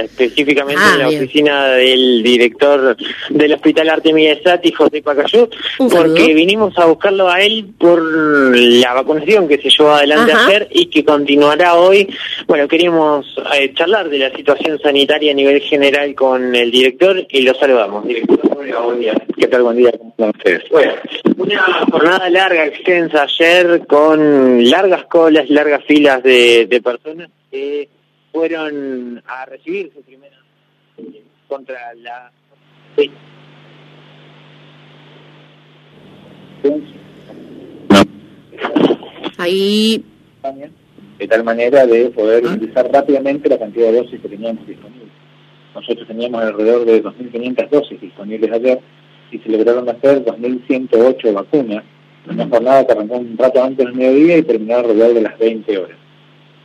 específicamente ah, en la oficina del director del Hospital Artemida Sati, José Pacayú, porque vinimos a buscarlo a él por la vacunación que se llevó adelante ayer y que continuará hoy. Bueno, queríamos eh, charlar de la situación sanitaria a nivel general con el director y lo saludamos. Director, buen día. ¿Qué tal? Buen día, ¿cómo están ustedes? Bueno, una jornada larga, extensa ayer, con largas colas, largas filas de, de personas que fueron a recibir su primera contra la... Ahí... De tal manera de poder ah. utilizar rápidamente la cantidad de dosis que teníamos disponibles. Nosotros teníamos alrededor de 2.500 dosis disponibles ayer y se lograron hacer 2.108 vacunas una jornada que arrancó un rato antes del mediodía y terminó alrededor de las 20 horas.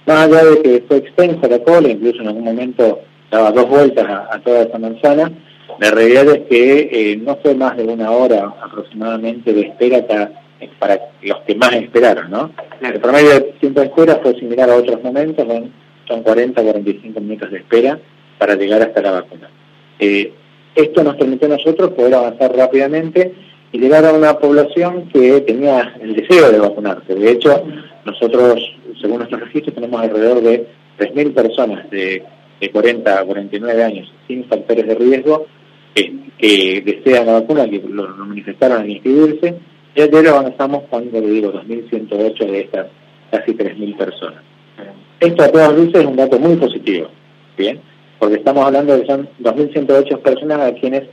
Más allá de que fue extensa la cola, incluso en algún momento daba dos vueltas a, toda esa manzana, la realidad es que eh, no fue más de una hora aproximadamente de espera para, los que más esperaron, ¿no? El promedio de tiempo de espera fue similar a otros momentos, son, son 40 45 minutos de espera para llegar hasta la vacuna. Eh, esto nos permitió a nosotros poder avanzar rápidamente y llegar a una población que tenía el deseo de vacunarse. De hecho, nosotros, según nuestros registros, tenemos alrededor de 3.000 personas de, 40 a 49 años sin factores de riesgo que, desean la vacuna, que lo, manifestaron al inscribirse, y ayer avanzamos cuando le digo 2.108 de estas casi 3.000 personas. Esto a todas luces es un dato muy positivo, ¿bien? Porque estamos hablando de son 2.108 personas a quienes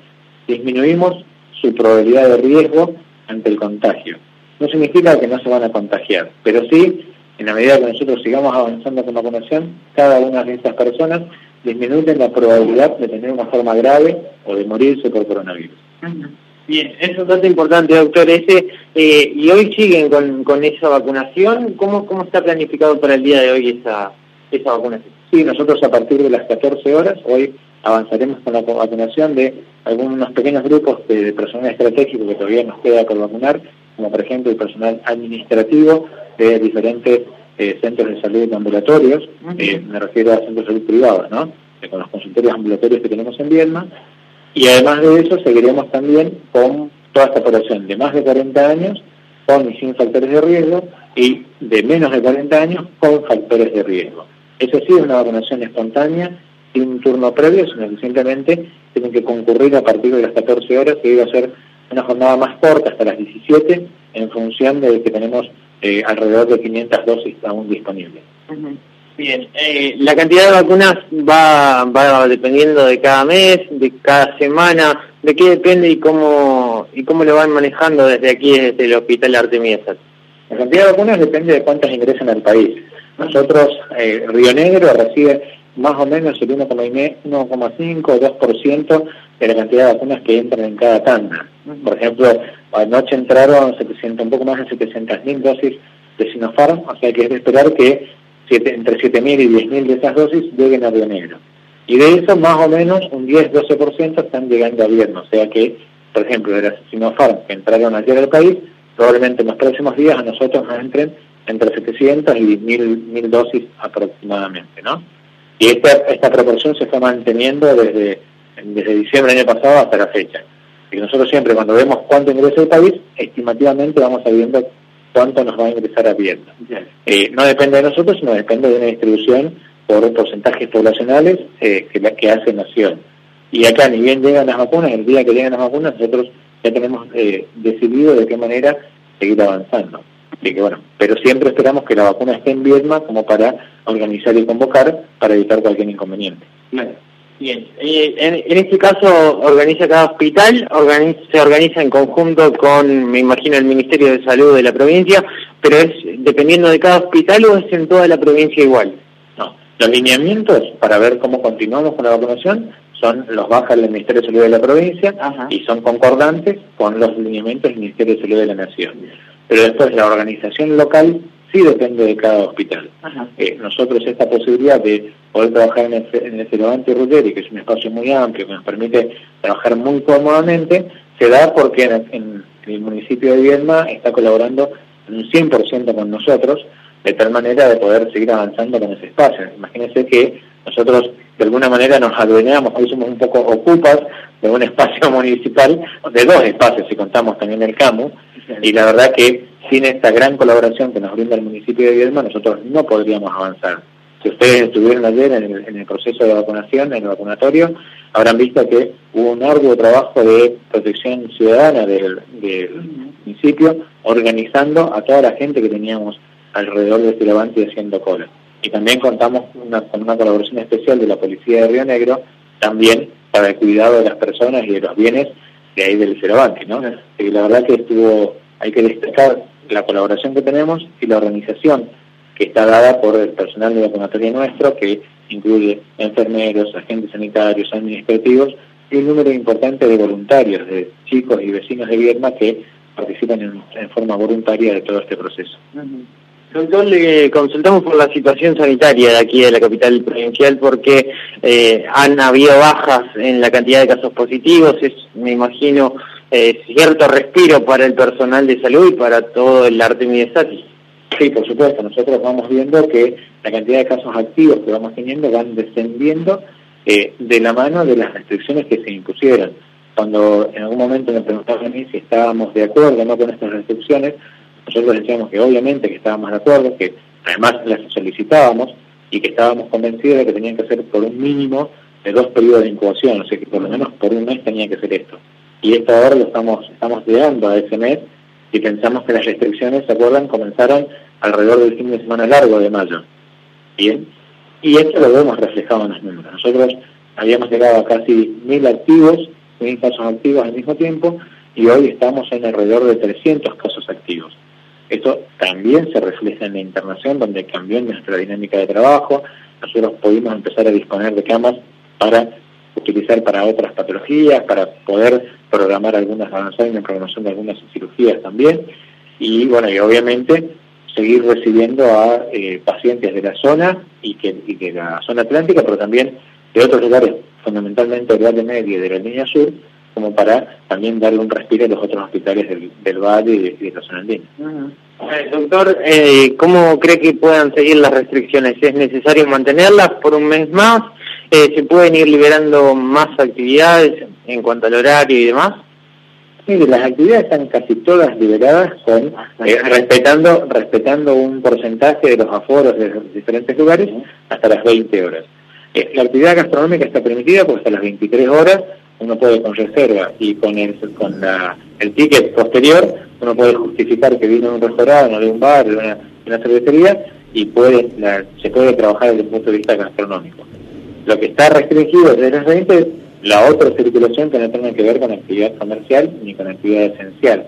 disminuimos su probabilidad de riesgo ante el contagio no significa que no se van a contagiar, pero sí, en la medida que nosotros sigamos avanzando con vacunación, cada una de estas personas disminuye la probabilidad de tener una forma grave o de morirse por coronavirus. Bien, eso es un dato importante, doctor. Ese, eh, y hoy siguen con, con esa vacunación. ¿Cómo, ¿Cómo está planificado para el día de hoy esa, esa vacunación? Sí, nosotros a partir de las 14 horas, hoy avanzaremos con la vacunación de algunos pequeños grupos de personal estratégico que todavía nos queda por vacunar como por ejemplo el personal administrativo de diferentes eh, centros de salud ambulatorios, eh, me refiero a centros de salud privados, ¿no? con los consultorios ambulatorios que tenemos en Viedma, y además de eso seguiremos también con toda esta población de más de 40 años con y sin factores de riesgo y de menos de 40 años con factores de riesgo. Eso sí es una vacunación espontánea, sin turno previo, sino que simplemente tienen que concurrir a partir de las 14 horas, que iba a ser una jornada más corta hasta las 17 en función de que tenemos eh, alrededor de 500 dosis aún disponibles. Bien, eh, la cantidad de vacunas va, va dependiendo de cada mes, de cada semana, ¿de qué depende y cómo y cómo lo van manejando desde aquí, desde el Hospital Artemida La cantidad de vacunas depende de cuántas ingresan al país. Nosotros, eh, Río Negro recibe más o menos el 1,5 o 2% de la cantidad de vacunas que entran en cada tanda. Por ejemplo, anoche entraron 700, un poco más de 700.000 dosis de Sinopharm, o sea que es de esperar que entre 7.000 y 10.000 de esas dosis lleguen a Río Negro. Y de eso, más o menos, un 10-12% están llegando a viernes, o sea que, por ejemplo, de las Sinopharm que entraron ayer al país, probablemente en los próximos días a nosotros nos entren entre 700 y 1.000 dosis aproximadamente, ¿no? Y esta, esta proporción se está manteniendo desde, desde diciembre del año pasado hasta la fecha. Y nosotros siempre cuando vemos cuánto ingresa el país, estimativamente vamos sabiendo cuánto nos va a ingresar a Vietnam. Eh, no depende de nosotros, sino depende de una distribución por porcentajes poblacionales eh, que, que hace Nación. Y acá ni bien llegan las vacunas, el día que llegan las vacunas, nosotros ya tenemos eh, decidido de qué manera seguir avanzando. Así que bueno, pero siempre esperamos que la vacuna esté en Vietnam como para organizar y convocar para evitar cualquier inconveniente. Bien, eh, en, este caso organiza cada hospital, se organiza en conjunto con, me imagino, el Ministerio de Salud de la provincia, pero es dependiendo de cada hospital o es en toda la provincia igual. No, los lineamientos para ver cómo continuamos con la vacunación son los baja del Ministerio de Salud de la provincia y son concordantes con los lineamientos del Ministerio de Salud de la Nación pero después la organización local sí depende de cada hospital. Eh, nosotros esta posibilidad de poder trabajar en el, en el Ruggeri, que es un espacio muy amplio, que nos permite trabajar muy cómodamente, se da porque en, el municipio de Viedma está colaborando un 100% con nosotros, de tal manera de poder seguir avanzando con ese espacio. Imagínense que nosotros de alguna manera nos adueñamos, hoy somos un poco ocupas de un espacio municipal, de dos espacios si contamos también el CAMU, y la verdad que sin esta gran colaboración que nos brinda el municipio de Viedma, nosotros no podríamos avanzar. Si ustedes estuvieron ayer en el, proceso de vacunación, en el vacunatorio, habrán visto que hubo un arduo trabajo de protección ciudadana del, municipio, organizando a toda la gente que teníamos alrededor de Ciravante haciendo cola. Y también contamos con una colaboración especial de la Policía de Río Negro, también para el cuidado de las personas y de los bienes de ahí del Ciravante, ¿no? Y la verdad que estuvo, hay que destacar la colaboración que tenemos y la organización que está dada por el personal de vacunatoria nuestro, que incluye enfermeros, agentes sanitarios, administrativos y un número importante de voluntarios, de chicos y vecinos de Vierma que participan en, forma voluntaria de todo este proceso. Doctor, le consultamos por la situación sanitaria de aquí de la capital provincial porque eh, han habido bajas en la cantidad de casos positivos, es, me imagino, eh, cierto respiro para el personal de salud y para todo el Artemides Sati. Sí, por supuesto, nosotros vamos viendo que la cantidad de casos activos que vamos teniendo van descendiendo eh, de la mano de las restricciones que se impusieron. Cuando en algún momento me preguntaban a mí si estábamos de acuerdo o no con estas restricciones, nosotros decíamos que obviamente que estábamos de acuerdo, que además las solicitábamos y que estábamos convencidos de que tenían que ser por un mínimo de dos periodos de incubación, o sea que por lo menos por un mes tenía que ser esto. Y esto ahora lo estamos, estamos llegando a ese mes y pensamos que las restricciones, ¿se acuerdan?, comenzaron alrededor del fin de semana largo de mayo. Bien, y esto lo vemos reflejado en los números. Nosotros habíamos llegado a casi mil activos, mil casos activos al mismo tiempo, y hoy estamos en alrededor de 300 casos activos. Esto también se refleja en la internación, donde cambió nuestra dinámica de trabajo. Nosotros pudimos empezar a disponer de camas para utilizar para otras patologías, para poder programar algunas, avanzar en la programación de algunas cirugías también. Y bueno, y obviamente seguir recibiendo a eh, pacientes de la zona y, que, y de la zona atlántica, pero también de otros lugares, fundamentalmente del Valle Medio y de la línea sur, como para también darle un respiro a los otros hospitales del, Valle y de, la zona andina. Eh, doctor, eh, ¿cómo cree que puedan seguir las restricciones? ¿Es necesario mantenerlas por un mes más? Eh, ¿Se pueden ir liberando más actividades en cuanto al horario y demás? Sí, las actividades están casi todas liberadas con respetando respetando un porcentaje de los aforos de los diferentes lugares hasta las 20 horas. la actividad gastronómica está permitida porque hasta las 23 horas uno puede con reserva y con el, con la, el ticket posterior, uno puede justificar que vino de un restaurante de un bar, de una, cervecería, y puede se puede trabajar desde el punto de vista gastronómico. Lo que está restringido desde el 20 es la otra circulación que no tiene que ver con actividad comercial ni con actividad esencial.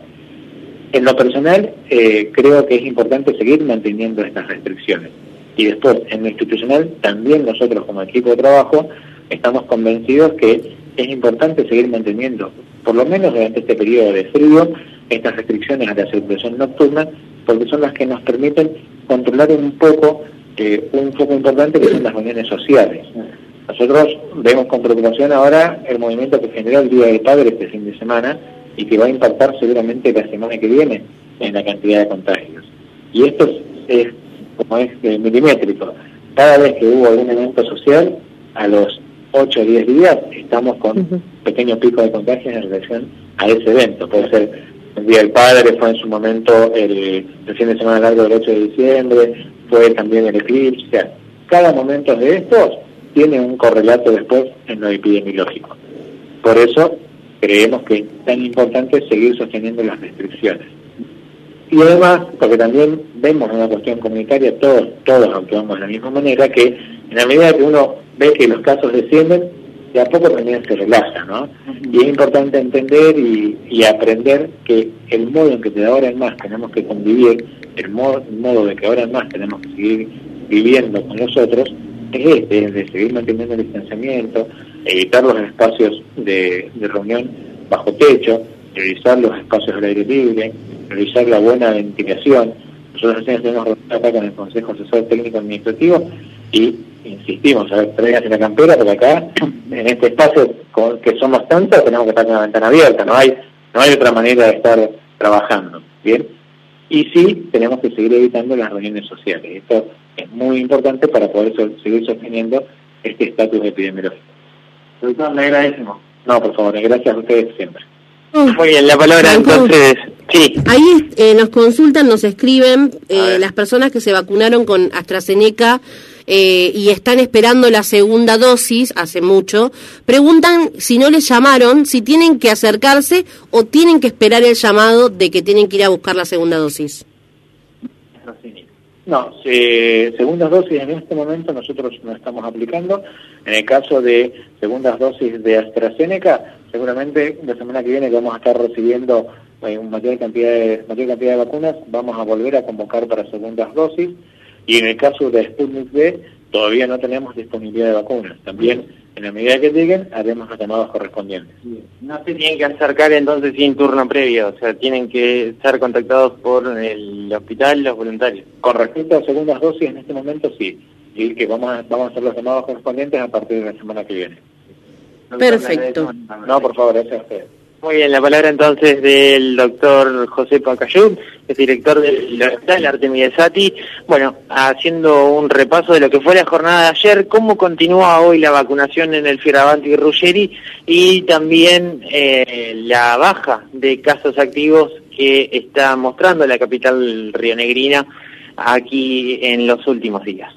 En lo personal, eh, creo que es importante seguir manteniendo estas restricciones. Y después, en lo institucional, también nosotros como equipo de trabajo estamos convencidos que es importante seguir manteniendo, por lo menos durante este periodo de frío, estas restricciones a la circulación nocturna, porque son las que nos permiten controlar un poco eh, un foco importante que son las reuniones sociales. Nosotros vemos con preocupación ahora el movimiento que generó el Día del Padre este fin de semana y que va a impactar seguramente la semana que viene en la cantidad de contagios. Y esto es, como es eh, milimétrico. Cada vez que hubo algún evento social, a los 8 o 10 días estamos con un pequeño pico de contagios en relación a ese evento. Puede ser el Día del Padre, fue en su momento el, fin de semana largo del 8 de diciembre, fue también el eclipse. O sea, cada momento de estos tiene un correlato después en lo epidemiológico. Por eso creemos que es tan importante seguir sosteniendo las restricciones. Y además, porque también vemos una cuestión comunitaria, todos, todos actuamos de la misma manera, que en la medida que uno ve que los casos descienden, de a poco también se relaja, ¿no? Y es importante entender y, aprender que el modo en que de ahora en más tenemos que convivir, el modo, modo de que ahora en más tenemos que seguir viviendo con nosotros, es este, es de seguir manteniendo el distanciamiento, evitar los espacios de, reunión bajo techo, revisar los espacios al aire libre, revisar la buena ventilación. Nosotros tenemos reunión acá con el Consejo Asesor Técnico Administrativo y insistimos, a ver, traigan la campera, porque acá, en este espacio que somos tantos, tenemos que estar con la ventana abierta, no hay, no hay otra manera de estar trabajando, ¿bien? Y sí, tenemos que seguir evitando las reuniones sociales. Esto es muy importante para poder seguir sosteniendo este estatus epidemiológico. Doctor, le agradecemos. No, por favor, gracias a ustedes siempre. Muy bien, la palabra entonces, sí. Ahí eh, nos consultan, nos escriben eh, las personas que se vacunaron con AstraZeneca eh, y están esperando la segunda dosis hace mucho, preguntan si no les llamaron, si tienen que acercarse o tienen que esperar el llamado de que tienen que ir a buscar la segunda dosis. No, segundas dosis en este momento nosotros no estamos aplicando. En el caso de segundas dosis de AstraZeneca, seguramente la semana que viene vamos a estar recibiendo eh, mayor cantidad de mayor cantidad de vacunas, vamos a volver a convocar para segundas dosis. Y en el caso de Sputnik V, todavía no tenemos disponibilidad de vacunas. También, en la medida que lleguen, haremos los llamados correspondientes. No se tienen que acercar entonces sin turno previo, o sea, tienen que ser contactados por el hospital los voluntarios. Con respecto a segundas dosis, en este momento sí. Y que vamos a, vamos a hacer los llamados correspondientes a partir de la semana que viene. Perfecto. No, por favor, gracias a ustedes. Muy bien, la palabra entonces del doctor José Pacayú, es director del Hospital Artemide Sati. Bueno, haciendo un repaso de lo que fue la jornada de ayer, cómo continúa hoy la vacunación en el Fierrabanti y Ruggeri y también eh, la baja de casos activos que está mostrando la capital rionegrina aquí en los últimos días.